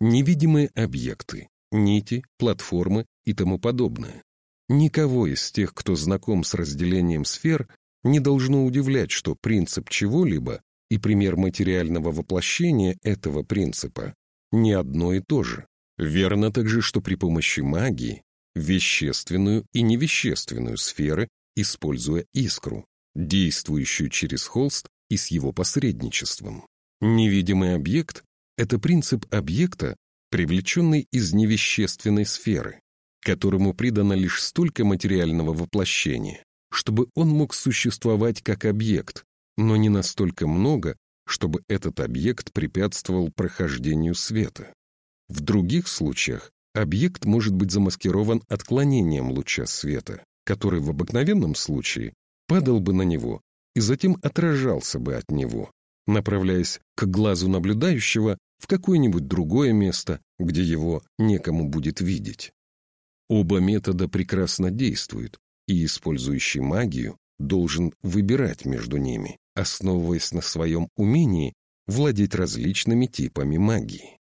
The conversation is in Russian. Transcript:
Невидимые объекты, нити, платформы и тому подобное. Никого из тех, кто знаком с разделением сфер, не должно удивлять, что принцип чего-либо и пример материального воплощения этого принципа не одно и то же. Верно также, что при помощи магии вещественную и невещественную сферы, используя искру, действующую через холст и с его посредничеством. Невидимый объект — это принцип объекта, привлеченный из невещественной сферы, которому придано лишь столько материального воплощения, чтобы он мог существовать как объект, но не настолько много, чтобы этот объект препятствовал прохождению света. В других случаях объект может быть замаскирован отклонением луча света, который в обыкновенном случае падал бы на него и затем отражался бы от него, направляясь к глазу наблюдающего в какое-нибудь другое место, где его некому будет видеть. Оба метода прекрасно действуют, и использующий магию должен выбирать между ними, основываясь на своем умении владеть различными типами магии.